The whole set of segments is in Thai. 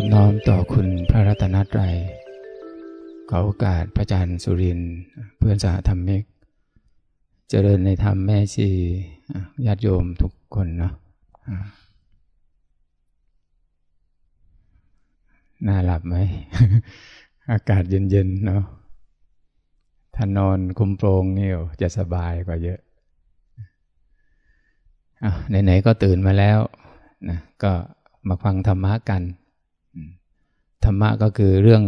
อบน้อมต่อคุณพระรัตนตรัยขอโอกาสพระอาจารย์สุรินเพื่อนสาธรรมิก เจริญในธรรมแม่ชีญาติโยมทุกคนเนาะน่าหลับไหม อากาศเย็นๆเนาะถ้านอนคุมโปรงนี่จะสบายกว่าเยอะอะไหนๆก็ตื่นมาแล้วนะก็มาฟังธรรมะกัน ธรรมะก็คือเรื่อง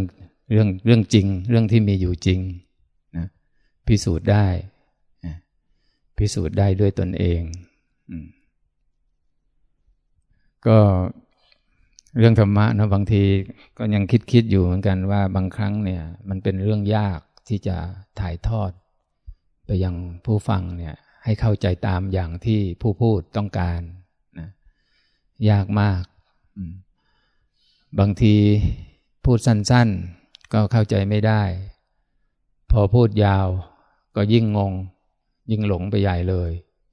เรื่องเรื่องจริง เรื่องที่มีอยู่จริงนะพิสูจน์ได้พิสูจน์ได้ด้วยตนเองก็เรื่องธรรมะนะบางทีก็ยังคิดคิดอยู่เหมือนกันว่าบางครั้งเนี่ย มันเป็นเรื่องยากที่จะถ่ายทอด ไปยังผู้ฟังเนี่ย ให้เข้าใจตามอย่างที่ผู้พูดต้องการนะยากมาก บางทีพูดสั้นๆ ก็เข้าใจไม่ได้ พอพูดยาวก็ยิ่งงง ยิ่งหลงไปใหญ่เลย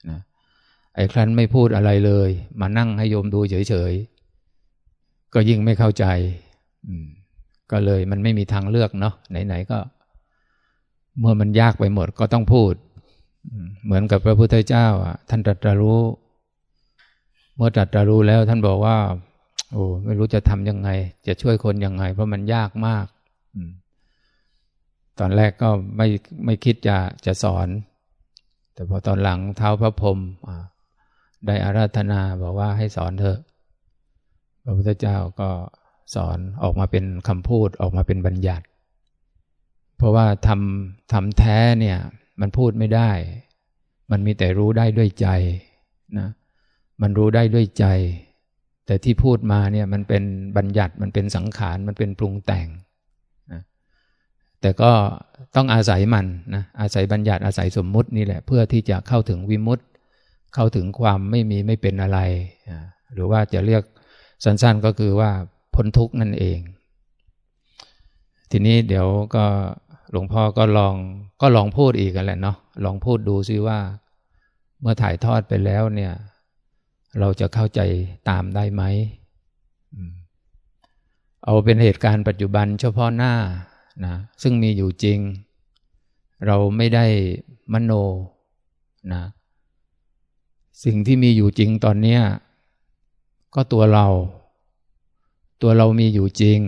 นะไอ้ครั้นไม่พูดอะไรเลย มานั่งให้โยมดูเฉยๆ ก็ยิ่งไม่เข้าใจ ก็เลยมันไม่มีทางเลือกเนาะไหนๆก็ เมื่อมันยากไปหมดก็ต้องพูด เหมือนกับพระพุทธเจ้าท่านตรัสรู้ เมื่อตรัสรู้แล้วท่านบอกว่า โอ้ไม่รู้จะทำยังไง จะช่วยคนยังไง เพราะมันยากมากตอนแรกก็ไม่ไม่คิดจะจะสอน แต่พอตอนหลังเท้าพระพรหมได้อาราธนาบอกว่าให้สอนเถอะพระพุทธเจ้าก็สอนออกมาเป็นคำพูดออกมาเป็นบัญญัติ เพราะว่าทำทำแท้เนี่ย มันพูดไม่ได้ มันมีแต่รู้ได้ด้วยใจนะมันรู้ได้ด้วยใจ แต่ที่พูดมาเนี่ยมันเป็นบัญญัติมันเป็นสังขารมันเป็นปรุงแต่งนะแต่ก็ต้องอาศัยมันนะอาศัยบัญญัติอาศัยสมมุตินี่แหละ เพื่อที่จะเข้าถึงวิมุตติ เข้าถึงความไม่มีไม่เป็นอะไร หรือว่าจะเรียกสั้นๆก็คือว่าพ้นทุกนั่นเอง ทีนี้เดี๋ยวก็หลวงพ่อก็ลองก็ลองพูดอีกกันแหละเนาะลองพูดดูซิว่า เมื่อถ่ายทอดไปแล้วเนี่ย เราจะเข้าใจตามได้ไหม เอาเป็นเหตุการณ์ปัจจุบันเฉพาะหน้านะซึ่งมีอยู่จริง เราไม่ได้มโนนะสิ่งที่มีอยู่จริงตอนนี้ก็ตัวเรา ตัวเรามีอยู่จริง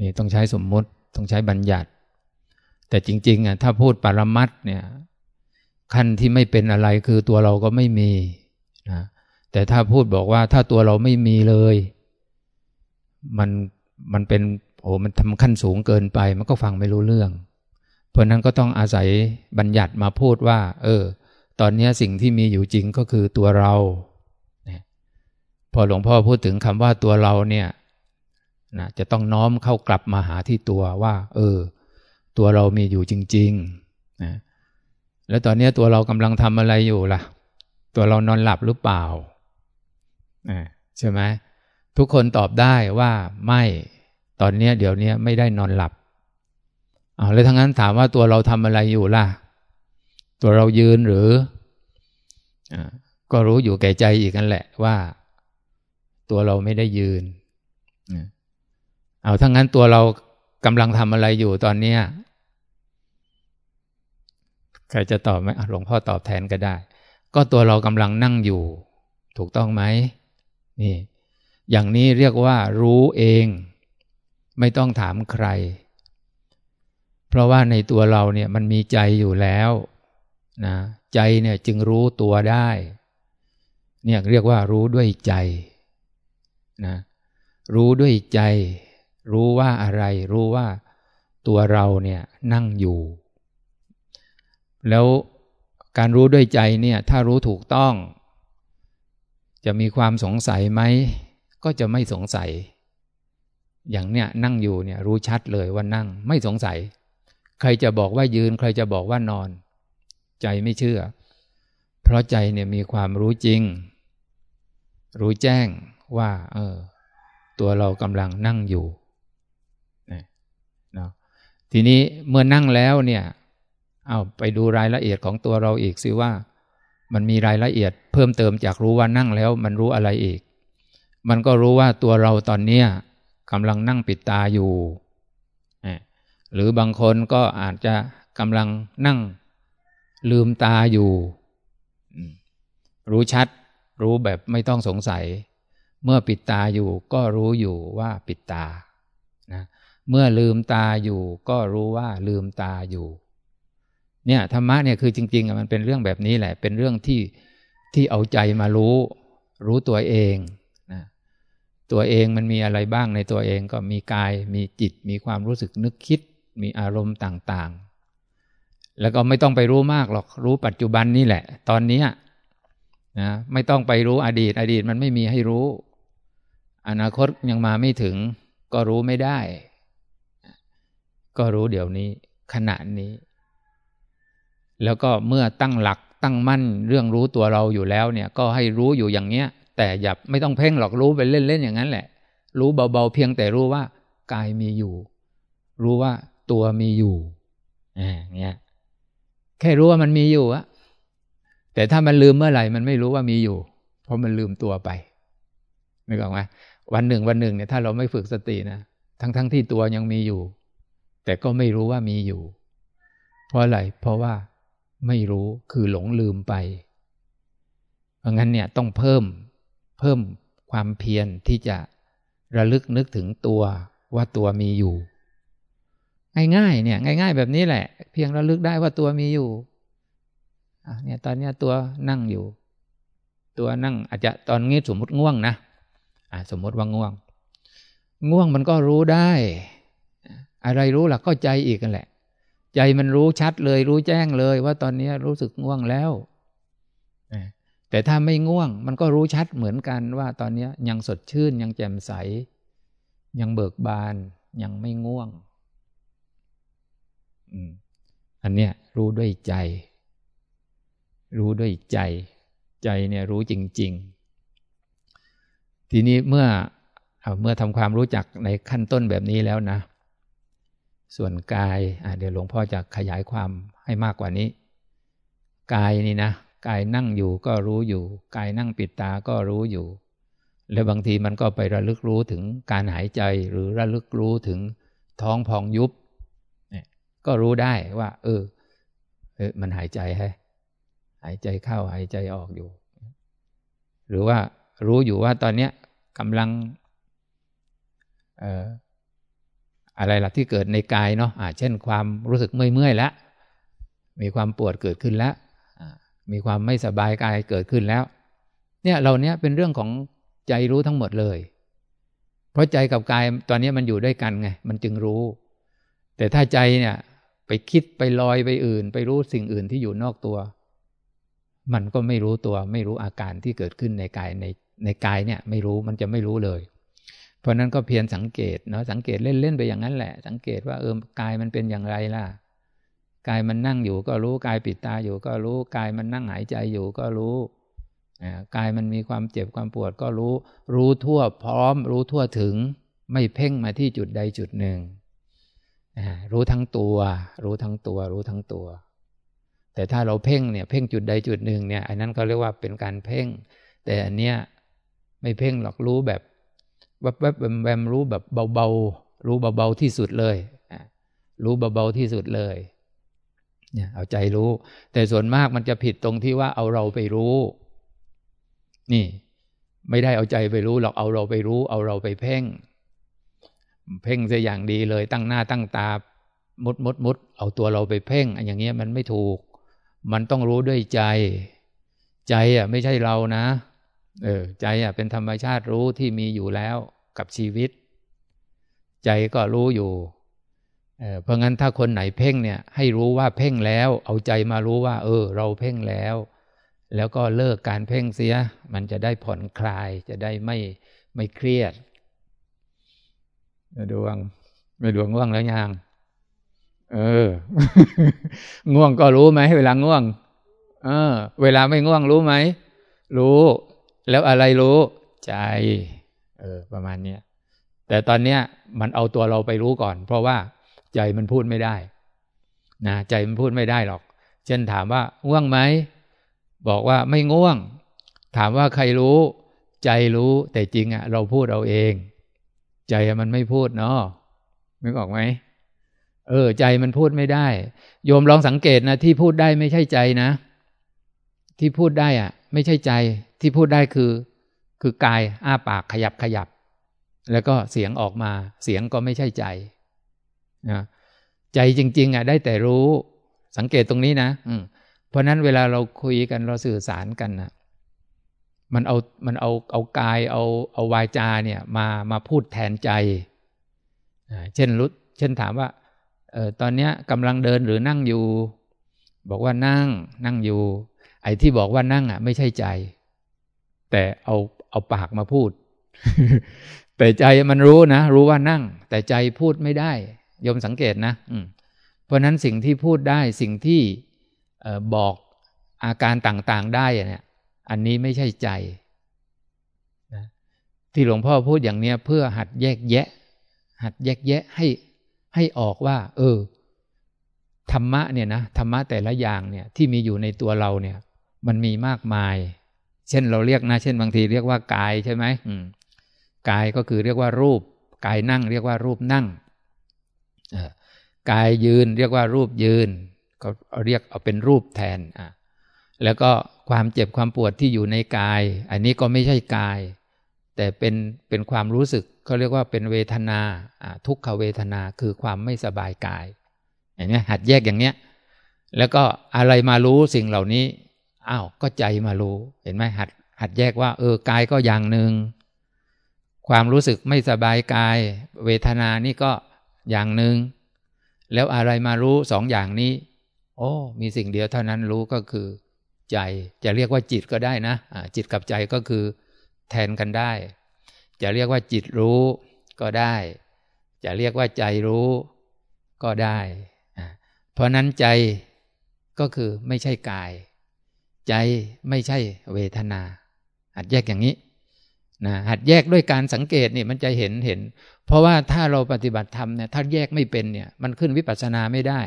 นี่ต้องใช้สมมุติต้องใช้บัญญัติ แต่จริงๆอะถ้าพูดปรมัตเนี่ยขั้นที่ไม่เป็นอะไรคือตัวเราก็ไม่มีนะ แต่ถ้าพูดบอกว่าถ้าตัวเราไม่มีเลย มันมันเป็นโอ้มันทำขั้นสูงเกินไป มันก็ฟังไม่รู้เรื่อง เพราะนั้นก็ต้องอาศัยบัญญัติมาพูดว่า เออ ตอนนี้สิ่งที่มีอยู่จริงก็คือตัวเราพอหลวงพ่อพูดถึงคำว่าตัวเราเนี่ยนะจะต้องน้อมเข้ากลับมาหาที่ตัวว่า เออ ตัวเรามีอยู่จริงๆนะแล้วตอนนี้ตัวเรากำลังทำอะไรอยู่ล่ะ ตัวเรานอนหลับหรือเปล่า ใช่ไหมทุกคนตอบได้ว่าไม่ตอนนี้เดี๋ยวนี้ไม่ได้นอนหลับเอาแล้วทั้งนั้นถามว่าตัวเราทำอะไรอยู่ล่ะ ตัวเรายืนหรืออก็รู้อยู่แก่ใจอีกนั่นแหละว่า ตัวเราไม่ได้ยืนเอาทั้งนั้นตัวเรากำลังทำอะไรอยู่ตอนเนี้ยใครจะตอบไหมหลวงพ่อตอบแทนก็ได้ ก็ตัวเรากำลังนั่งอยู่ ถูกต้องไหม นี่ อย่างนี้เรียกว่า รู้เอง ไม่ต้องถามใคร เพราะว่าในตัวเราเนี่ยมันมีใจอยู่แล้วนะใจเนี่ยจึงรู้ตัวได้ เนี่ยเรียกว่ารู้ด้วยใจนะรู้ด้วยใจ รู้ว่าอะไร รู้ว่าตัวเราเนี่ยนั่งอยู่ แล้วการรู้ด้วยใจเนี่ยถ้ารู้ถูกต้อง จะมีความสงสัยไหม ก็จะไม่สงสัย อย่างเนี้ยนั่งอยู่เนี่ยรู้ชัดเลยว่านั่งไม่สงสัย ใครจะบอกว่ายืน ใครจะบอกว่านอน ใจไม่เชื่อ เพราะใจเนี่ยมีความรู้จริง รู้แจ้งว่า เออ ตัวเรากำลังนั่งอยู่เนาะทีนี้เมื่อนั่งแล้วเนี่ย เอาไปดูรายละเอียดของตัวเราอีกสิว่า มันมีรายละเอียด เพิ่มเติมจากรู้ว่านั่งแล้วมันรู้อะไรอีก มันก็รู้ว่าตัวเราตอนเนี้ยกำลังนั่งปิดตาอยู่ หรือบางคนก็อาจจะกำลังนั่งลืมตาอยู่ รู้ชัด รู้แบบไม่ต้องสงสัย เมื่อปิดตาอยู่ก็รู้อยู่ว่าปิดตานะเมื่อลืมตาอยู่ก็รู้ว่าลืมตาอยู่ เนี่ยธรรมะเนี่ยคือจริงๆมันเป็นเรื่องแบบนี้แหละ เป็นเรื่องที่ ที่เอาใจมารู้ รู้ตัวเองนะตัวเองมันมีอะไรบ้างในตัวเองก็มีกายมีจิต มีความรู้สึกนึกคิด มีอารมณ์ต่างๆ แล้วก็ไม่ต้องไปรู้มากหรอกรู้ปัจจุบันนี่แหละ ตอนนี้นะไม่ต้องไปรู้อดีต อดีตมันไม่มีให้รู้ อนาคตยังมาไม่ถึง ก็รู้ไม่ได้ ก็รู้เดี๋ยวนี้ขณะนี้ แล้วก็เมื่อตั้งหลัก ตั้งมั่นเรื่องรู้ตัวเราอยู่แล้วเนี่ย ก็ให้รู้อยู่อย่างเนี้ย แต่อย่าไม่ต้องเพ่งหรอกรู้ไปเล่นๆอย่างนั้นแหละ รู้เบาๆเพียงแต่รู้ว่ากายมีอยู่ รู้ว่าตัวมีอยู่อ่าเงี้ยแค่รู้ว่ามันมีอยู่อะแต่ถ้ามันลืมเมื่อไหร่มันไม่รู้ว่ามีอยู่ เพราะมันลืมตัวไปนึกออกไหมวันหนึ่งวันหนึ่งเนี่ยถ้าเราไม่ฝึกสตินะทั้งๆทที่ตัวยังมีอยู่ แต่ก็ไม่รู้ว่ามีอยู่ เพราะอะไรเพราะว่า ไม่รู้คือหลงลืมไป เพราะงั้นเนี่ยต้องเพิ่มเพิ่มความเพียรที่จะระลึกนึกถึงตัวว่าตัวมีอยู่ ง่ายๆเนี่ย ง่าย ๆ แบบนี้แหละ เพียงระลึกได้ว่าตัวมีอยู่เนี่ยตอนนี้ตัวนั่งอยู่ ตัวนั่งอาจจะตอนนี้สมมติง่วงนะสมมติว่าง่วง ง่วงมันก็รู้ได้ อะไรรู้ล่ะก็ใจอีกกันแหละ ใจมันรู้ชัดเลย รู้แจ้งเลยว่าตอนนี้รู้สึกง่วงแล้ว แต่ถ้าไม่ง่วง มันก็รู้ชัดเหมือนกันว่าตอนนี้ยังสดชื่นยังแจ่มใส ยังเบิกบาน ยังไม่ง่วงอันเนี้ยรู้ด้วยใจ รู้ด้วยใจ ใจเนี่ยรู้จริง ๆ ทีนี้เมื่อเมื่อทำความรู้จักในขั้นต้นแบบนี้แล้วนะ ส่วนกายเดี๋ยวหลวงพ่อจะขยายความให้มากกว่านี้ กายนี่นะ กายนั่งอยู่ก็รู้อยู่ กายนั่งปิดตาก็รู้อยู่ แล้วบางทีมันก็ไประลึกรู้ถึงการหายใจหรือระลึกรู้ถึงท้องพองยุบเนี่ยก็รู้ได้ว่า เออเออมันหายใจให้หายใจเข้าหายใจออกอยู่ หรือว่ารู้อยู่ว่าตอนเนี้ยกำลัง อะไรล่ะที่เกิดในกายเนาะะเช่นความรู้สึกเมื่อยๆแล้วมีความปวดเกิดขึ้นแล้วมีความไม่สบายกายเกิดขึ้นแล้ว เนี่ยเราเนี้ยเป็นเรื่องของใจรู้ทั้งหมดเลย เพราะใจกับกายตอนนี้มันอยู่ด้วยกันไงมันจึงรู้ แต่ถ้าใจเนี่ย ไปคิดไปลอยไปอื่น ไปรู้สิ่งอื่นที่อยู่นอกตัว มันก็ไม่รู้ตัว ไม่รู้อาการที่เกิดขึ้นในกายในในกายเนี่ย ไม่รู้มันจะไม่รู้เลย เพราะนั้นก็เพียรสังเกตเนาะสังเกตเล่นๆไปอย่างนั้นแหละ สังเกตว่าเออกายมันเป็นอย่างไรล่ะกายมันนั่งอยู่ก็รู้กายปิดตาอยู่ก็รู้กายมันนั่งหายใจอยู่ก็รู้กายมันมีความเจ็บความปวดก็รู้ รู้ทั่วพร้อม รู้ทั่วถึง ไม่เพ่งมาที่จุดใดจุดหนึ่งรู้ทั้งตัว รู้ทั้งตัว รู้ทั้งตัว แต่ถ้าเราเพ่งเนี่ยเพ่งจุดใดจุดหนึ่งเนี่ยอันนั้นก็เรียกว่าเป็นการเพ่ง แต่อันเนี้ยไม่เพ่งหรอกรู้แบบ แวบแวบแวมรู้แบบเบาๆ รู้เบาๆที่สุดเลยรู้เบาๆที่สุดเลยเนี่ยเอาใจรู้ แต่ส่วนมากมันจะผิดตรงที่ว่าเอาเราไปรู้ นี่ ไม่ได้เอาใจไปรู้หรอกเอาเราไปรู้ เอาเราไปเพ่ง เพ่งซะอย่างดีเลย ตั้งหน้าตั้งตา มุดมุดมุดเอาตัวเราไปเพ่งอย่างเงี้ยมันไม่ถูก มันต้องรู้ด้วยใจ ใจอะ ไม่ใช่เรานะ เออใจอะเป็นธรรมชาติรู้ที่มีอยู่แล้วกับชีวิต ใจก็รู้อยู่เออเพราะงั้นถ้าคนไหนเพ่งเนี่ย ให้รู้ว่าเพ่งแล้ว เอาใจมารู้ว่า เออ เราเพ่งแล้ว แล้วก็เลิกการเพ่งเสีย มันจะได้ผ่อนคลายจะได้ไม่ไม่เครียดดวง ไม่ดวงง่วงแล้วยังเออ ง่วงก็รู้ไหมเวลาง่วง เออ เวลาไม่ง่วงรู้ไหมรู้ แล้วอะไรรู้ใจ เออ ประมาณเนี้ยแต่ตอนเนี้ยมันเอาตัวเราไปรู้ก่อน เพราะว่าใจมันพูดไม่ได้นะใจมันพูดไม่ได้หรอก เช่นถามว่าง่วงไหมบอกว่าไม่ง่วง ถามว่าใครรู้ ใจรู้แต่จริงอะ่ะ เราพูดเอาเอง ใจมันไม่พูดเนาะนึกออกไหมเออ ใจมันพูดไม่ได้ โยมลองสังเกตนะที่พูดได้ไม่ใช่ใจนะ ที่พูดได้อะ ไม่ใช่ใจที่พูดได้คือ คือกายอ้าปากขยับขยับ แล้วก็เสียงออกมาเสียงก็ไม่ใช่ใจนะใจจริง ๆอะได้แต่รู้สังเกตตรงนี้นะอืเพราะนั้นเวลาเราคุยกันเราสื่อสารกันนะมันเอามันเอาเอากายเอาเอาวาจาเนี่ยมามาพูดแทนใจ เช่นรู้เช่นถามว่าเออตอนเนี้ยกำลังเดินหรือนั่งอยู่ บอกว่านั่งนั่งอยู่ ไอ้ที่บอกว่านั่งอะ ไม่ใช่ใจ แต่เอาเอาปากมาพูด แต่ใจมันรู้นะ รู้ว่านั่ง แต่ใจพูดไม่ได้ยมสังเกตนะเพราะนั้นสิ่งที่พูดได้สิ่งที่บอกอาการต่างๆได้เนี่ยอันนี้ไม่ใช่ใจนะที่หลวงพ่อพูดอย่างเนี้ย เพื่อหัดแยกแยะ หัดแยกแยะให้ให้ออกว่า เออธรรมะเนี่ยนะธรรมะแต่ละอย่างเนี่ย ที่มีอยู่ในตัวเราเนี่ย มันมีมากมาย เช่นเราเรียกนะ เช่นบางทีเรียกว่ากายใช่ไหมกายก็คือเรียกว่ารูป กายนั่ง เรียกว่ารูปนั่งกายยืนเรียกว่ารูปยืนก็เรียกเอาเป็นรูปแทนอะแล้วก็ความเจ็บความปวดที่อยู่ในกาย อันนี้ก็ไม่ใช่กาย แต่เป็นเป็นความรู้สึกเขาเรียกว่าเป็นเวทนาทุกขเวทนาคือความไม่สบายกายอย่างนี้หัดแยกอย่างเนี้ยแล้วก็อะไรมารู้สิ่งเหล่านี้ อ้าวก็ใจมารู้ เห็นไหมหัด หัดแยกว่า เออกายก็อย่างหนึ่งความรู้สึกไม่สบายกาย เวทนานี่ก็อย่างหนึ่งแล้วอะไรมารู้สองอย่างนี้ โอ้มีสิ่งเดียวเท่านั้นรู้ก็คือ ใจจะเรียกว่าจิตก็ได้นะจิตกับใจก็คือ แทนกันได้ จะเรียกว่าจิตรู้ก็ได้ จะเรียกว่าใจรู้ก็ได้ เพราะนั้นใจก็คือไม่ใช่กาย ใจไม่ใช่เวทนา หัดแยกอย่างนี้นะหัดแยกด้วยการสังเกตนี่มันจะเห็นเห็น เพราะว่าถ้าเราปฏิบัติธรรมเนี่ยถ้าแยกไม่เป็นเนี่ย มันขึ้นวิปัสสนาไม่ได้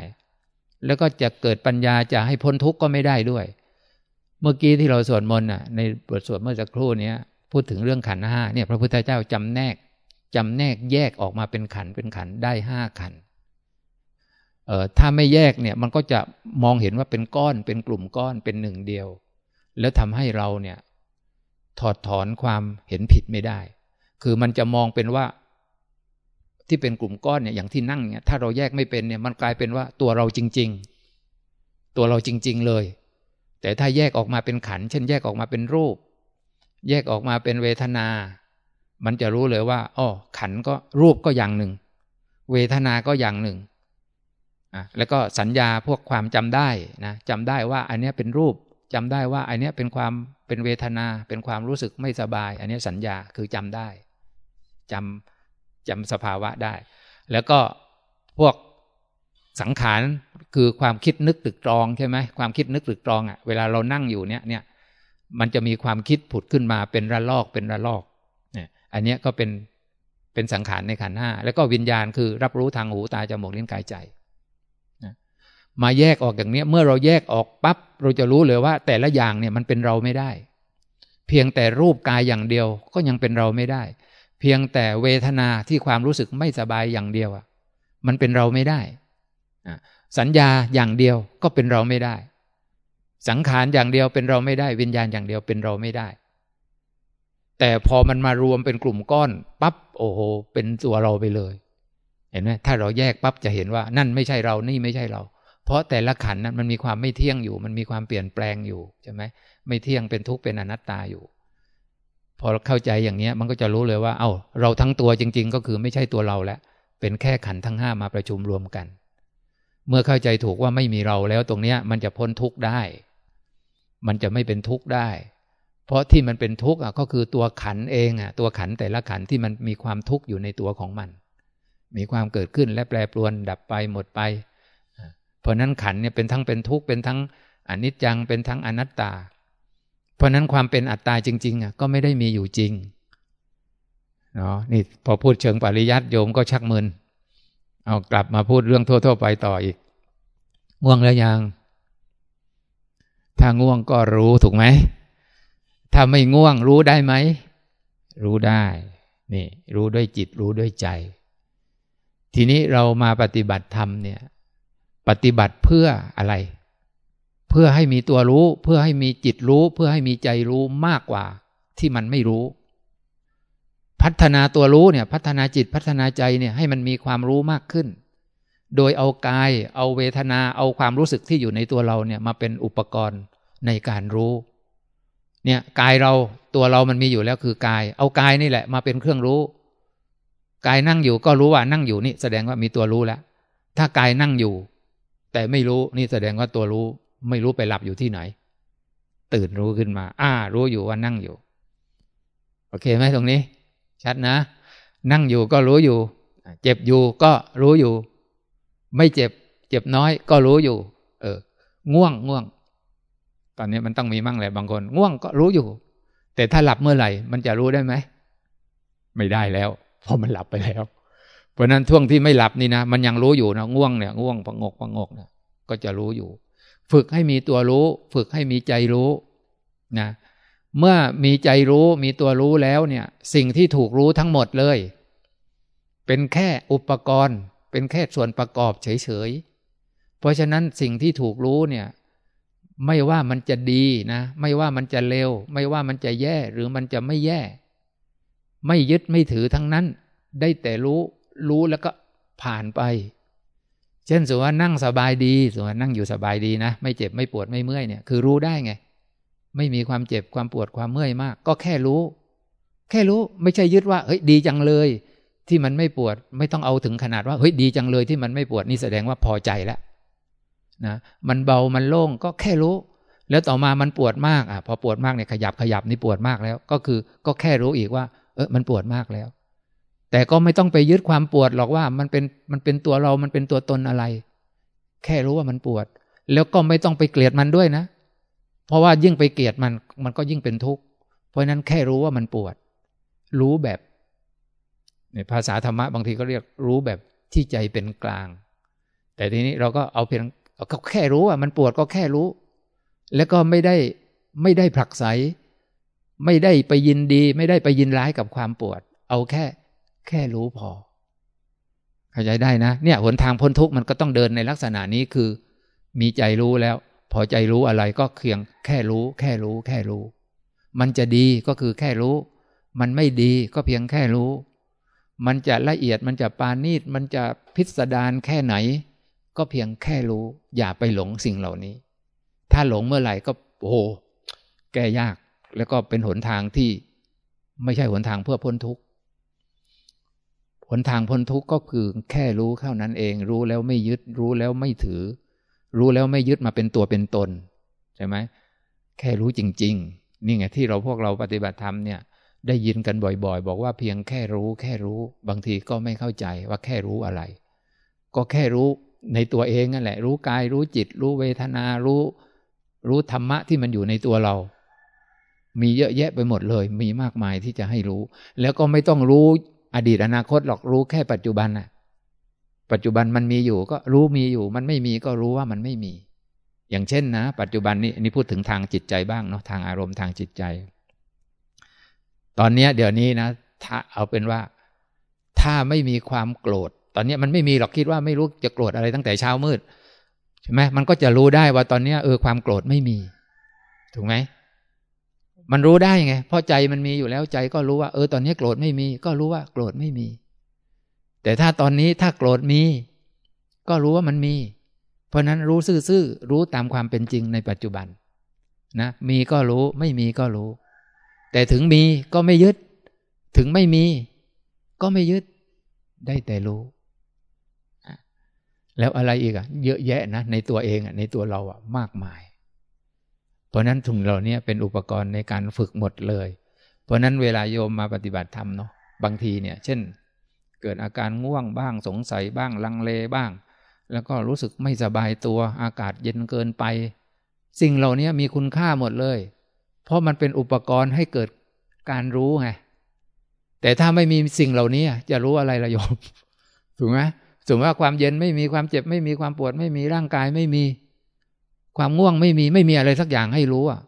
แล้วก็จะเกิดปัญญาจะให้พ้นทุกข์ก็ไม่ได้ด้วย เมื่อกี้ที่เราสวดมนต์อะในบทสวดเมื่อสักครู่นี้พูดถึงเรื่องขันห้าเนี่ยพระพุทธเจ้าจำแนกจำแนกแยกออกมาเป็นขันเป็นขันได้ห้าขัน ถ้าไม่แยกเนี่ยมันก็จะมองเห็นว่าเป็นก้อนเป็นกลุ่มก้อนเป็นหนึ่งเดียว แล้วทำให้เราเนี่ยถอดถอนความเห็นผิดไม่ได้ คือมันจะมองเป็นว่าที่เป็นกลุ่มก้อนเนี่ยอย่างที่นั่งเนี่ยถ้าเราแยกไม่เป็นเนี่ยมันกลายเป็นว่าตัวเราจริง ๆ ตัวเราจริง ๆเลย แต่ถ้าแยกออกมาเป็นขันเช่นแยกออกมาเป็นรูป แยกออกมาเป็นเวทนา มันจะรู้เลยว่าอ๋อขันก็รูปก็อย่างหนึ่ง เวทนาก็อย่างหนึ่ง อะแล้วก็สัญญาพวกความจำได้นะจำได้ว่าอันนี้เป็นรูปจำได้ว่าอันนี้เป็นความเป็นเวทนา เป็นความรู้สึกไม่สบาย อันนี้สัญญาคือจำได้จำจำสภาวะได้ แล้วก็พวกสังขารคือความคิดนึกตึกตรองใช่ไหมความคิดนึกตึกตรองอะเวลาเรานั่งอยู่เนี่ยเนี่ยมันจะมีความคิดผุดขึ้นมาเป็นระลอกเป็นระลอกเนี่ยอันนี้ก็เป็นเป็นสังขารในขันห้าแล้วก็วิญญาณคือรับรู้ทางหูตาจมูกลิ้นกายใจ มาแยกออกอย่างนี้เมื่อเราแยกออกปั๊บเราจะรู้เลยว่า แต่ละอย่างเนี่ยมันเป็นเราไม่ได้ เพียงแต่รูปกายอย่างเดียวก็ยังเป็นเราไม่ได้ เพียงแต่เวทนาที่ความรู้สึกไม่สบายอย่างเดียวอะมันเป็นเราไม่ได้ สัญญาอย่างเดียวก็เป็นเราไม่ได้ สังขารอย่างเดียวเป็นเราไม่ได้ วิญญาณอย่างเดียวเป็นเราไม่ได้ แต่พอมันมารวมเป็นกลุ่มก้อนปั๊บโอ้โหเป็นตัวเราไปเลย เห็นไหมถ้าเราแยกปั๊บจะเห็นว่านั่นไม่ใช่เรานี่ไม่ใช่เรา เพราะแต่ละขันนั้นมันมีความไม่เที่ยงอยู่ มันมีความเปลี่ยนแปลงอยู่ใช่ไหมไม่เที่ยงเป็นทุกข์เป็นอนัตตาอยู่ พอเข้าใจอย่างนี้มันก็จะรู้เลยว่า เอา้าเราทั้งตัวจริง ๆ ก็คือไม่ใช่ตัวเราแล้วเป็นแค่ขันทั้งห้ามาประชุมรวมกัน เมื่อเข้าใจถูกว่าไม่มีเราแล้วตรงเนี้ยมันจะพ้นทุกข์ได้ มันจะไม่เป็นทุกข์ได้ เพราะที่มันเป็นทุกข์อะก็คือตัวขันเองอะตัวขันแต่ละขันที่มันมีความทุกข์อยู่ในตัวของมัน มีความเกิดขึ้นและแปรปรวนดับไปหมดไป เพราะนั้นขันเนี่ยเป็นทั้งเป็นทุกข์เป็นทั้งอนิจจังเป็นทั้งอนัตตา เพราะนั้นความเป็นอัตตาจริงๆอะก็ไม่ได้มีอยู่จริงเนาะนี่พอพูดเชิงปริยัติโยมก็ชักมึนเอากลับมาพูดเรื่องทั่วๆไปต่ออีก ง่วงแล้วยัง ถ้าง่วงก็รู้ถูกไหม ถ้าไม่ง่วงรู้ได้ไหม รู้ได้ นี่ รู้ด้วยจิตรู้ด้วยใจ ทีนี้เรามาปฏิบัติธรรมเนี่ย ปฏิบัติเพื่ออะไร เพื่อให้มีตัวรู้ เพื่อให้มีจิตรู้ เพื่อให้มีใจรู้มากกว่าที่มันไม่รู้ พัฒนาตัวรู้เนี่ย พัฒนาจิตพัฒนาใจเนี่ยให้มันมีความรู้มากขึ้น โดยเอากาย เอาเวทนาเอาความรู้สึกที่อยู่ในตัวเราเนี่ยมาเป็นอุปกรณ์ในการรู้เนี่ยกายเราตัวเรามันมีอยู่แล้วคือกาย เอากายนี่แหละ มาเป็นเครื่องรู้ กายนั่งอยู่ก็รู้ว่านั่งอยู่นี่แสดงว่ามีตัวรู้แล้ว ถ้ากายนั่งอยู่ แต่ไม่รู้นี่แสดงว่าตัวรู้ ไม่รู้ไปหลับอยู่ที่ไหน ตื่นรู้ขึ้นมา อ่า รู้อยู่ว่านั่งอยู่ โอเคไหมตรงนี้ ชัดนะ นั่งอยู่ก็รู้อยู่ เจ็บอยู่ก็รู้อยู่ ไม่เจ็บ เจ็บน้อยก็รู้อยู่ เออ ง่วงง่วง ตอนนี้มันต้องมีมั่งแหละบางคน ง่วงก็รู้อยู่ แต่ถ้าหลับเมื่อไหร่ มันจะรู้ได้ไหมไม่ได้แล้ว เพราะมันหลับไปแล้ว เพราะนั้นช่วงที่ไม่หลับนี่นะมันยังรู้อยู่นะง่วงเนี่ยง่วงปงกปงกเนี่ยก็จะรู้อยู่ ฝึกให้มีตัวรู้ ฝึกให้มีใจรู้นะเมื่อมีใจรู้มีตัวรู้แล้วเนี่ย สิ่งที่ถูกรู้ทั้งหมดเลย เป็นแค่อุปกรณ์ เป็นแค่ส่วนประกอบเฉยๆเพราะฉะนั้นสิ่งที่ถูกรู้เนี่ยไม่ว่ามันจะดีนะ ไม่ว่ามันจะเลวไม่ว่ามันจะแย่หรือมันจะไม่แย่ ไม่ยึดไม่ถือทั้งนั้น ได้แต่รู้ รู้แล้วก็ผ่านไป เช่นสมมติว่านั่งสบายดีสมมติว่านั่งอยู่สบายดีนะ ไม่เจ็บไม่ปวดไม่เมื่อยเนี่ยคือรู้ได้ไง ไม่มีความเจ็บความปวดความเมื่อยมาก ก็แค่รู้ แค่รู้ไม่ใช่ยึดว่าเฮ้ยดีจังเลย ที่มันไม่ปวด ไม่ต้องเอาถึงขนาดว่าเฮ้ยดีจังเลยที่มันไม่ปวดนี่แสดงว่าพอใจแล้วนะมันเบามันโล่งก็แค่รู้ แล้วต่อมามันปวดมากอะพอปวดมากเนี่ยขยับขยับนี่ปวดมากแล้ว ก็คือก็แค่รู้อีกว่า เออมันปวดมากแล้ว แต่ก็ไม่ต้องไปยึดความปวดหรอกว่ามันเป็นมันเป็นตัวเรา มันเป็นตัวตนอะไร แค่รู้ว่ามันปวด แล้วก็ไม่ต้องไปเกลียดมันด้วยนะ เพราะว่ายิ่งไปเกลียดมัน มันก็ยิ่งเป็นทุกข์ เพราะนั้นแค่รู้ว่ามันปวด รู้แบบในภาษาธรรมะบางทีก็เรียกรู้แบบที่ใจเป็นกลาง แต่ทีนี้เราก็เอาเพียงก็แค่รู้อะมันปวดก็แค่รู้ แล้วก็ไม่ได้ไม่ได้ผลักไส ไม่ได้ไปยินดี ไม่ได้ไปยินร้ายกับความปวด เอาแค่ แค่รู้พอเข้าใจได้นะเนี่ยหนทางพ้นทุกข์มันก็ต้องเดินในลักษณะนี้คือ มีใจรู้แล้ว พอใจรู้อะไรก็เพียง แค่รู้ แค่รู้ แค่รู้ มันจะดีก็คือแค่รู้ มันไม่ดีก็เพียงแค่รู้ มันจะละเอียดมันจะปานีตมันจะพิสดารแค่ไหน ก็เพียงแค่รู้ อย่าไปหลงสิ่งเหล่านี้ ถ้าหลงเมื่อไหร่ก็โอ้โหแก้ยากแล้วก็เป็นหนทางที่ไม่ใช่หนทางเพื่อพ้นทุกข์ หนทางพ้นทุกข์ก็คือแค่รู้เท่านั้นเอง รู้แล้วไม่ยึด รู้แล้วไม่ถือ รู้แล้วไม่ยึดมาเป็นตัวเป็นตนใช่ไหมแค่รู้จริง ๆ นี่ไงที่เราพวกเราปฏิบัติธรรมเนี่ย ได้ยินกันบ่อย ๆ บอกว่าเพียงแค่รู้ แค่รู้ บางทีก็ไม่เข้าใจว่าแค่รู้อะไร ก็แค่รู้ในตัวเองนั่นแหละ รู้กายรู้จิต รู้เวทนารู้ รู้ธรรมะที่มันอยู่ในตัวเรา มีเยอะแยะไปหมดเลย มีมากมายที่จะให้รู้ แล้วก็ไม่ต้องรู้ อดีตอนาคตหรอกรู้แค่ปัจจุบันน่ะ ปัจจุบันมันมีอยู่ ก็รู้มีอยู่ มันไม่มีก็รู้ว่ามันไม่มี อย่างเช่นนะ ปัจจุบันนี้นี่พูดถึงทางจิตใจบ้างเนาะทางอารมณ์ทางจิตใจ ตอนนี้เดี๋ยวนี้นะถ้าเอาเป็นว่า ถ้าไม่มีความโกรธ ตอนนี้มันไม่มีหรอกคิดว่าไม่รู้จะโกรธอะไรตั้งแต่เช้ามืดใช่ไหมมันก็จะรู้ได้ว่าตอนนี้เออความโกรธไม่มี ถูกไหม มันรู้ได้ไง เพราะใจมันมีอยู่แล้วใจก็รู้ว่า เออตอนนี้โกรธไม่มี ก็รู้ว่าโกรธไม่มี แต่ถ้าตอนนี้ถ้าโกรธมี ก็รู้ว่ามันมี เพราะนั้นรู้ซื่อๆรู้ตามความเป็นจริงในปัจจุบัน นะ มีก็รู้ไม่มีก็รู้ แต่ถึงมีก็ไม่ยึด ถึงไม่มี ก็ไม่ยึด ได้แต่รู้ แล้วอะไรอีกอะเยอะแยะนะในตัวเองอะในตัวเราอะมากมาย เพราะนั้นถุงเรานี่ยเป็นอุปกรณ์ในการฝึกหมดเลย เพราะนั้นเวลาโยมมาปฏิบัติธรรมเนาะบางทีเนี่ย เช่น เกิดอาการง่วงบ้างสงสัยบ้างลังเลบ้าง แล้วก็รู้สึกไม่สบายตัวอากาศเย็นเกินไป สิ่งเหล่านี้มีคุณค่าหมดเลย เพราะมันเป็นอุปกรณ์ให้เกิดการรู้ไงแต่ถ้าไม่มีสิ่งเหล่านี้จะรู้อะไรละโยมถูกไหมสมมติว่าความเย็นไม่มีความเจ็บไม่มีความปวดไม่มีร่างกายไม่มี ความง่วงไม่มีไม่มีอะไรสักอย่างให้รู้อะ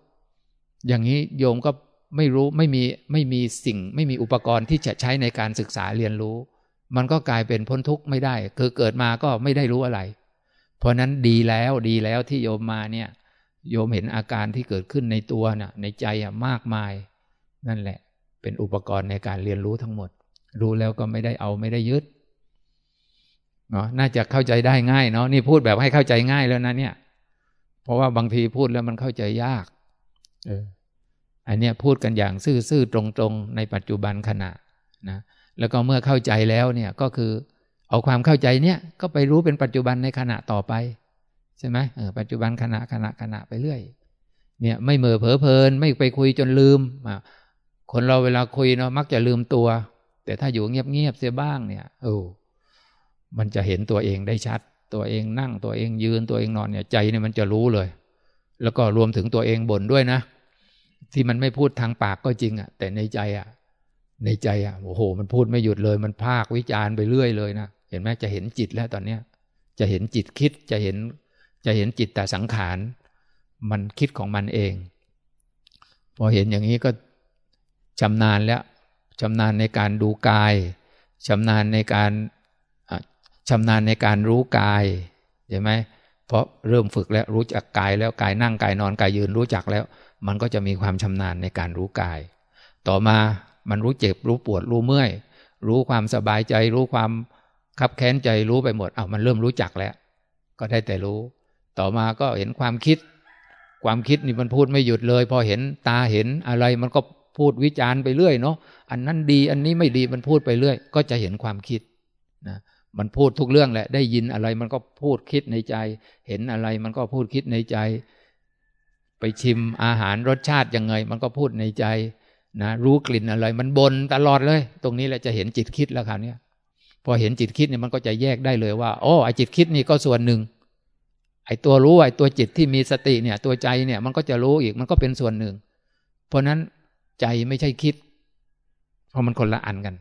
อย่างนี้โยมก็ไม่รู้ไม่มีไม่มีสิ่ง ไม่มีอุปกรณ์ที่จะใช้ในการศึกษาเรียนรู้ มันก็กลายเป็นพ้นทุกข์ไม่ได้ คือเกิดมาก็ไม่ได้รู้อะไร เพราะนั้นดีแล้วดีแล้วที่โยมมาเนี่ยโยมเห็นอาการที่เกิดขึ้นในตัวน่ะในใจอะมากมาย นั่นแหละ เป็นอุปกรณ์ในการเรียนรู้ทั้งหมด รู้แล้วก็ไม่ได้เอาไม่ได้ยึดเนาะน่าจะเข้าใจได้ง่ายเนาะนี่พูดแบบให้เข้าใจง่ายแล้วนะเนี่ย เพราะว่าบางทีพูดแล้วมันเข้าใจยาก เออ อันเนี้ยพูดกันอย่างซื่อๆตรงๆ ในปัจจุบันขณะนะแล้วก็เมื่อเข้าใจแล้วเนี่ยก็คือ เอาความเข้าใจเนี่ยก็ไปรู้เป็นปัจจุบันในขณะต่อไป ใช่ไหมเออปัจจุบันขณะขณะขณะไปเรื่อย เนี่ยไม่เมื่อเผลอเพลิน ไม่ไปคุยจนลืมคนเราเวลาคุยเนาะมักจะลืมตัว แต่ถ้าอยู่เงียบๆเสียบ้างเนี่ยโอ้มันจะเห็นตัวเองได้ชัด ตัวเองนั่งตัวเองยืนตัวเองนอนเนี่ยใจเนี่ยมันจะรู้เลย แล้วก็รวมถึงตัวเองบ่นด้วยนะ ที่มันไม่พูดทางปากก็จริงอะ แต่ในใจอะ ในใจอะโอ้โห มันพูดไม่หยุดเลย มันภาควิจารณ์ไปเรื่อยเลยนะเห็นไหมจะเห็นจิตแล้วตอนเนี้ย จะเห็นจิตคิดจะเห็น จะเห็นจิตแต่สังขารมันคิดของมันเอง พอเห็นอย่างนี้ก็ชำนาญแล้วชำนาญในการดูกายชำนาญในการ ชำนาญในการรู้กายใช่ไหมเพราะเริ่มฝึกแล้วรู้จักกายแล้วกายนั่งกายนอนกายยืนรู้จักแล้ว มันก็จะมีความชำนาญในการรู้กาย ต่อมามันรู้เจ็บรู้ปวดรู้เมื่อย รู้ความสบายใจ รู้ความขับแค้นใจรู้ไปหมดเอ้ามันเริ่มรู้จักแล้ว ก็ได้แต่รู้ ต่อมาก็เห็นความคิด ความคิดนี่มันพูดไม่หยุดเลย พอเห็นตาเห็นอะไรมันก็พูดวิจารณ์ไปเรื่อยเนาะอันนั้นดีอันนี้ไม่ดีมันพูดไปเรื่อย ก็จะเห็นความคิดนะ มันพูดทุกเรื่องแหละ ได้ยินอะไรมันก็พูดคิดในใจ เห็นอะไรมันก็พูดคิดในใจ ไปชิมอาหารรสชาติยังไง มันก็พูดในใจนะรู้กลิ่นอะไรมันบนตลอดเลย ตรงนี้แหละจะเห็นจิตคิดแล้วคราวนี้พอเห็นจิตคิดเนี่ยมันก็จะแยกได้เลยว่าโอ้ไอจิตคิดนี่ก็ส่วนหนึ่ง ไอตัวรู้ไอตัวจิตที่มีสติเนี่ย ตัวใจเนี่ยมันก็จะรู้อีกมันก็เป็นส่วนหนึ่ง เพราะนั้นใจไม่ใช่คิด เพราะมันคนละอันกัน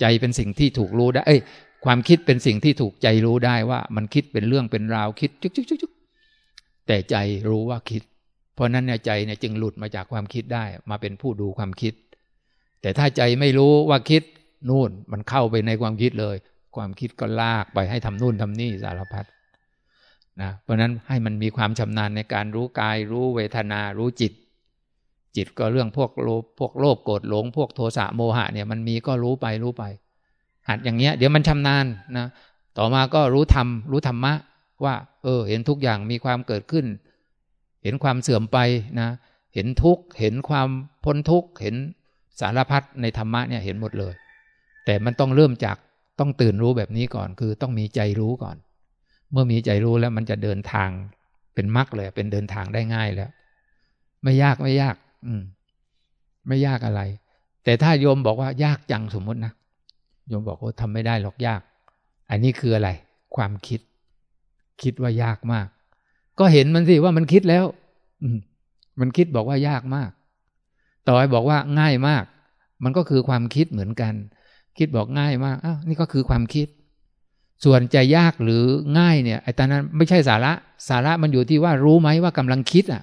ใจเป็นสิ่งที่ถูกรู้ได้ เอ้ย ความคิดเป็นสิ่งที่ถูกใจรู้ได้ว่า มันคิดเป็นเรื่องเป็นราวคิดจุกจุกจุกแต่ใจรู้ว่าคิด เพราะนั้นเนี่ยใจเนี่ยจึงหลุดมาจากความคิดได้มาเป็นผู้ดูความคิด แต่ถ้าใจไม่รู้ว่าคิดนู่นมันเข้าไปในความคิดเลย ความคิดก็ลากไปให้ทำนู่นทำนี่สารพัดนะเพราะนั้นให้มันมีความชำนาญในการรู้กายรู้เวทนารู้จิต จิตก็เรื่องพวกโลภพวกโลภโกรธหลง พวกโทสะโมหะเนี่ยมันมีก็รู้ไปรู้ไป หัดอย่างเงี้ย เดี๋ยวมันชำนาญนะต่อมาก็รู้ธรรมรู้ธรรมะ ว่า เออ เห็นทุกอย่างมีความเกิดขึ้น เห็นความเสื่อมไปนะ เห็นทุกเห็นความพ้นทุกเห็นสารพัดในธรรมะเนี่ยเห็นหมดเลย แต่มันต้องเริ่มจากต้องตื่นรู้แบบนี้ก่อน คือต้องมีใจรู้ก่อน เมื่อมีใจรู้แล้วมันจะเดินทางเป็นมรรคเลย เป็นเดินทางได้ง่ายแล้ว ไม่ยากไม่ยาก อืม ไม่ยากอะไร แต่ถ้าโยมบอกว่ายากจังสมมตินะ โยมบอกว่าทำไม่ได้หรอกยาก อันนี้คืออะไร ความคิด คิดว่ายากมาก ก็เห็นมันสิว่ามันคิดแล้วมันคิดบอกว่ายากมาก ต่อไปบอกว่าง่ายมาก มันก็คือความคิดเหมือนกัน คิดบอกง่ายมากอ้าวนี่ก็คือความคิด ส่วนจะยากหรือง่ายเนี่ยไอ้ตอนนั้นไม่ใช่สาระ สาระมันอยู่ที่ว่ารู้ไหมว่ากำลังคิดอะ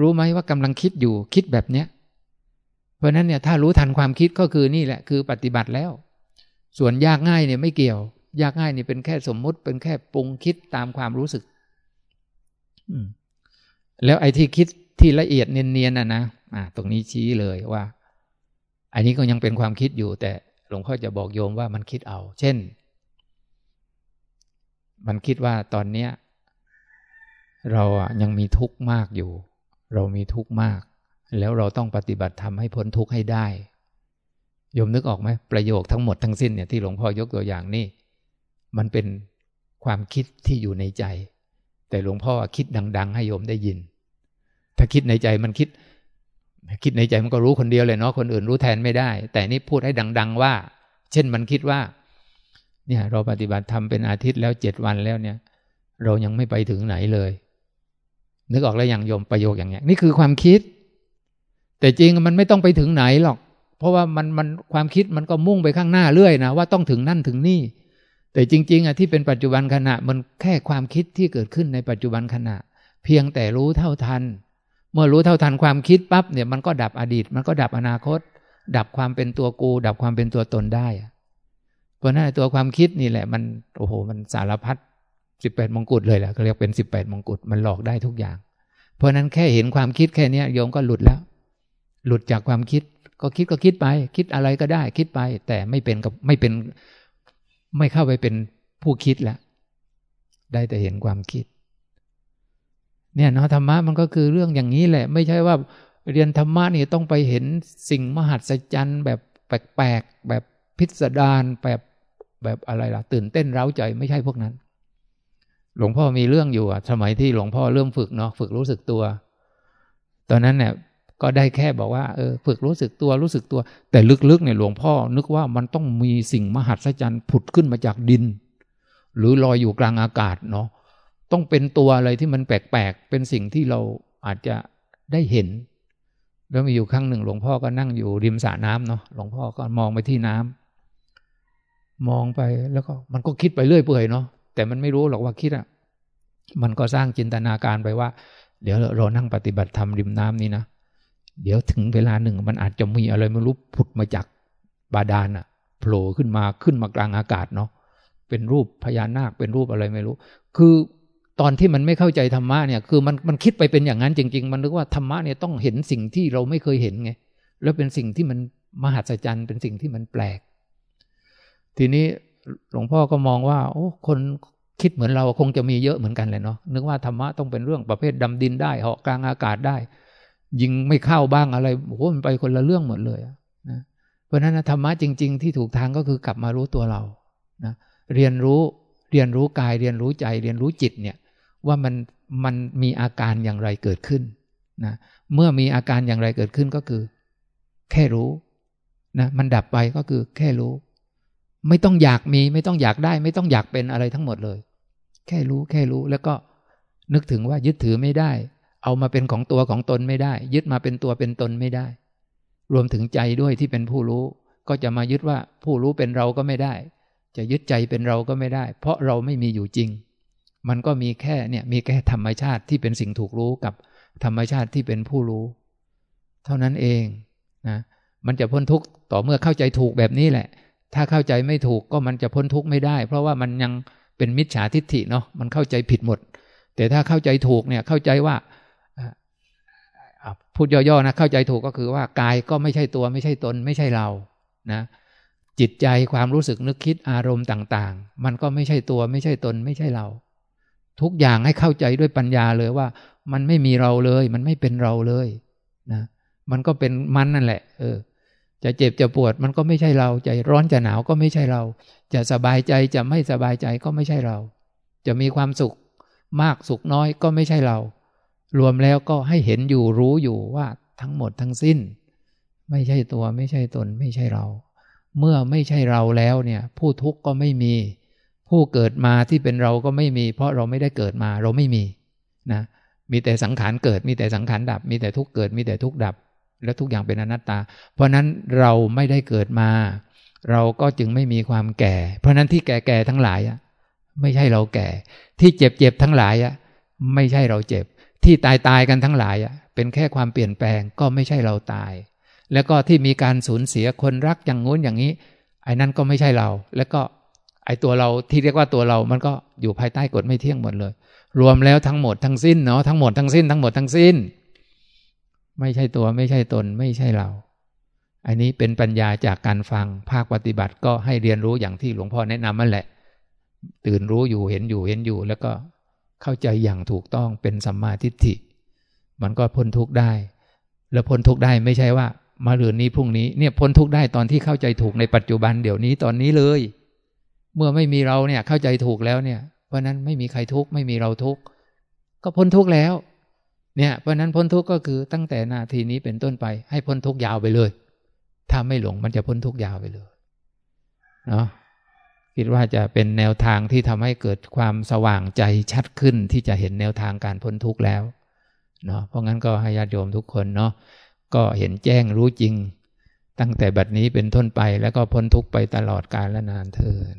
รู้ไหมว่ากำลังคิดอยู่ คิดแบบเนี้ย เพราะนั้นเนี่ยถ้ารู้ทันความคิดก็คือนี่แหละ คือปฏิบัติแล้ว ส่วนยากง่ายเนี่ยไม่เกี่ยว ยากง่ายเนี่ยเป็นแค่สมมุติเป็นแค่ปรุงคิดตามความรู้สึกแล้วไอ้ที่คิดที่ละเอียดเนียนๆน่ะนะอ่าตรงนี้ชี้เลยว่า อันนี้ก็ยังเป็นความคิดอยู่ แต่หลวงพ่อจะบอกโยมว่ามันคิดเอา เช่น มันคิดว่าตอนเนี้ย เราอะยังมีทุกข์มากอยู่ เรามีทุกข์มาก แล้วเราต้องปฏิบัติทำให้พ้นทุกข์ให้ได้โยมนึกออกไหมประโยคทั้งหมดทั้งสิ้นเนี่ยที่หลวงพ่อยกตัวอย่างนี่มันเป็นความคิดที่อยู่ในใจ แต่หลวงพ่อคิดดัง ๆ ให้โยมได้ยิน ถ้าคิดในใจมันคิด คิดในใจมันก็รู้คนเดียวเลยเนาะคนอื่นรู้แทนไม่ได้ แต่นี่พูดให้ดัง ๆ ว่า เช่นมันคิดว่า เนี่ย เราปฏิบัติทำเป็นอาทิตย์แล้วเจ็ดวันแล้วเนี่ย เรายังไม่ไปถึงไหนเลย นึกออกแล้วอย่างโยมประโยคอย่างเงี้ย นี่คือความคิด แต่จริงมันไม่ต้องไปถึงไหนหรอก เพราะว่ามันมันความคิดมันก็มุ่งไปข้างหน้าเรื่อยนะว่าต้องถึงนั่นถึงนี่ แต่จริง ๆอะที่เป็นปัจจุบันขณะมันแค่ความคิดที่เกิดขึ้นในปัจจุบันขณะ เพียงแต่รู้เท่าทัน เมื่อรู้เท่าทันความคิดปั๊บเนี่ยมันก็ดับอดีต มันก็ดับอนาคต ดับความเป็นตัวกู ดับความเป็นตัวตนได้เพราะนั้นตัวความคิดนี่แหละ มันโอ้โห มันสารพัดสิบแปดมงกุฎเลยแหละเขาเรียกเป็นสิบแปดมงกุฎมันหลอกได้ทุกอย่าง เพราะนั้นแค่เห็นความคิดแค่นี้โยมก็หลุดแล้ว หลุดจากความคิด ก็คิดก็คิดไป คิดอะไรก็ได้ คิดไป แต่ไม่เป็นกับไม่เป็น ไม่เข้าไปเป็นผู้คิดแล้วได้แต่เห็นความคิด เนี่ยเนาะธรรมะมันก็คือเรื่องอย่างนี้แหละ ไม่ใช่ว่าเรียนธรรมะนี่ต้องไปเห็นสิ่งมหัศจรรย์แบบแปลกๆแบบพิสดารแบบแบบอะไรล่ะ ตื่นเต้นเร้าใจไม่ใช่พวกนั้น หลวงพ่อมีเรื่องอยู่อะสมัยที่หลวงพ่อเริ่มฝึกเนาะฝึกรู้สึกตัว ตอนนั้นเนี่ย ก็ได้แค่บอกว่าเออฝึกรู้สึกตัวรู้สึกตัว แต่ลึกๆเนี่ยหลวงพ่อ นึกว่ามันต้องมีสิ่งมหัศจรรย์ผุดขึ้นมาจากดิน หรือลอยอยู่กลางอากาศเนาะต้องเป็นตัวอะไรที่มันแปลกๆเป็นสิ่งที่เราอาจจะได้เห็น แล้วมีอยู่ครั้งหนึ่ง หลวงพ่อก็นั่งอยู่ริมสระน้ำเนาะหลวงพ่อก็มองไปที่น้ำมองไปแล้วก็มันก็คิดไปเรื่อยเปื่อยเนาะแต่มันไม่รู้หรอกว่าคิดอะมันก็สร้างจินตนาการไปว่า เดี๋ยวเรานั่งปฏิบัติธรรมริมน้ำนี้นะ เดี๋ยวถึงเวลาหนึ่งมันอาจจะมีอะไรไม่รู้ผุดมาจากบาดาลอะโผล่ขึ้นมาขึ้นมากลางอากาศเนาะเป็นรูปพญานาคเป็นรูปอะไรไม่รู้ คือตอนที่มันไม่เข้าใจธรรมะเนี่ยคือมันมันคิดไปเป็นอย่างนั้นจริง ๆ มันนึกว่าธรรมะเนี่ยต้องเห็นสิ่งที่เราไม่เคยเห็นไงแล้วเป็นสิ่งที่มันมหัศจรรย์เป็นสิ่งที่มันแปลก ทีนี้หลวงพ่อก็มองว่า โอ้คนคิดเหมือนเราคงจะมีเยอะเหมือนกันเลยเนาะนึกว่าธรรมะต้องเป็นเรื่องประเภทดำดินได้เหาะกลางอากาศได้ ยิงไม่เข้าบ้างอะไรโอ้โหมันไปคนละเรื่องหมดเลยนะเพราะฉะนั้นธรรมะจริง ๆ ที่ถูกทางก็คือกลับมารู้ตัวเรานะเรียนรู้เรียนรู้กายเรียนรู้ใจเรียนรู้จิตเนี่ยว่ามันมันมีอาการอย่างไรเกิดขึ้นนะเมื่อมีอาการอย่างไรเกิดขึ้นก็คือ แค่รู้นะมันดับไปก็คือแค่รู้ ไม่ต้องอยากมีไม่ต้องอยากได้ ไม่ต้องอยากเป็นอะไรทั้งหมดเลย แค่รู้แค่รู้แล้วก็นึกถึงว่ายึดถือไม่ได้ เอามาเป็นของตัวของตนไม่ได้ ยึดมาเป็นตัวเป็นตนไม่ได้ รวมถึงใจด้วยที่เป็นผู้รู้ ก็จะมายึดว่าผู้รู้เป็นเราก็ไม่ได้ จะยึดใจเป็นเราก็ไม่ได้ เพราะเราไม่มีอยู่จริง มันก็มีแค่เนี่ยมีแค่ธรรมชาติที่เป็นสิ่งถูกรู้กับธรรมชาติที่เป็นผู้รู้ เท่านั้นเองนะมันจะพ้นทุกข์ต่อเมื่อเข้าใจถูกแบบนี้แหละ ถ้าเข้าใจไม่ถูกก็มันจะพ้นทุกข์ไม่ได้ เพราะว่ามันยังเป็นมิจฉาทิฏฐิเนาะมันเข้าใจผิดหมด แต่ถ้าเข้าใจถูกเนี่ยเข้าใจว่า พูดย่อๆนะเข้าใจถูกก็คือว่ากายก็ไม่ใช่ตัวไม่ใช่ตนไม่ใช่เรานะจิตใจความรู้สึกนึกคิดอารมณ์ต่าง ๆ มันก็ไม่ใช่ตัวไม่ใช่ตนไม่ใช่เรา ทุกอย่างให้เข้าใจด้วยปัญญาเลยว่า มันไม่มีเราเลย มันไม่เป็นเราเลยนะมันก็เป็นมันนั่นแหละ เออ จะเจ็บจะปวดมันก็ไม่ใช่เรา ใจร้อนจะหนาวก็ไม่ใช่เรา จะสบายใจจะไม่สบายใจก็ไม่ใช่เรา จะมีความสุขมากสุขน้อยก็ไม่ใช่เรา รวมแล้วก็ให้เห็นอยู่รู้อยู่ว่าทั้งหมดทั้งสิ้น ไม่ใช่ตัวไม่ใช่ตนไม่ใช่เรา เมื่อไม่ใช่เราแล้วเนี่ย ผู้ทุกข์ก็ไม่มี ผู้เกิดมาที่เป็นเราก็ไม่มี เพราะเราไม่ได้เกิดมาเราไม่มีนะมีแต่สังขารเกิดมีแต่สังขารดับ มีแต่ทุกข์เกิดมีแต่ทุกข์ดับ และทุกอย่างเป็นอนัตตา เพราะนั้นเราไม่ได้เกิดมา เราก็จึงไม่มีความแก่ เพราะนั้นที่แก่ๆทั้งหลายอะไม่ใช่เราแก่ ที่เจ็บๆทั้งหลายอะไม่ใช่เราเจ็บ ที่ตายตายกันทั้งหลายอะเป็นแค่ความเปลี่ยนแปลงก็ไม่ใช่เราตาย แล้วก็ที่มีการสูญเสียคนรักอย่างงู้นอย่างนี้ ไอ้นั่นก็ไม่ใช่เรา แล้วก็ไอ้ตัวเราที่เรียกว่าตัวเรา มันก็อยู่ภายใต้กฎไม่เที่ยงหมดเลย รวมแล้วทั้งหมดทั้งสิ้นเนาะทั้งหมดทั้งสิ้นทั้งหมดทั้งสิ้น ไม่ใช่ตัวไม่ใช่ตนไม่ใช่เรา อันนี้เป็นปัญญาจากการฟังภาคปฏิบัติก็ให้เรียนรู้อย่างที่หลวงพ่อแนะนำนั่นแหละ ตื่นรู้อยู่เห็นอยู่เห็นอยู่แล้วก็ เข้าใจอย่างถูกต้องเป็นสัมมาทิฏฐิ มันก็พ้นทุกข์ได้ แล้วพ้นทุกข์ได้ไม่ใช่ว่ามาเรือนนี้พรุ่งนี้เนี่ยพ้นทุกข์ได้ตอนที่เข้าใจถูกในปัจจุบันเดี๋ยวนี้ตอนนี้เลย เมื่อไม่มีเราเนี่ยเข้าใจถูกแล้วเนี่ย เพราะนั้นไม่มีใครทุกข์ไม่มีเราทุกข์ก็พ้นทุกข์แล้ว เนี่ยเพราะนั้นพ้นทุกข์ก็คือตั้งแต่นาทีนี้เป็นต้นไป ให้พ้นทุกข์ยาวไปเลย ถ้าไม่หลงมันจะพ้นทุกข์ยาวไปเลยเนาะ คิดว่าจะเป็นแนวทางที่ทำให้เกิดความสว่างใจชัดขึ้นที่จะเห็นแนวทางการพ้นทุกข์แล้วเนาะเพราะงั้นก็ให้ญาติโยมทุกคนเนาะก็เห็นแจ้งรู้จริง ตั้งแต่บัดนี้เป็นต้นไปแล้วก็พ้นทุกข์ไปตลอดกาลและนานเทิน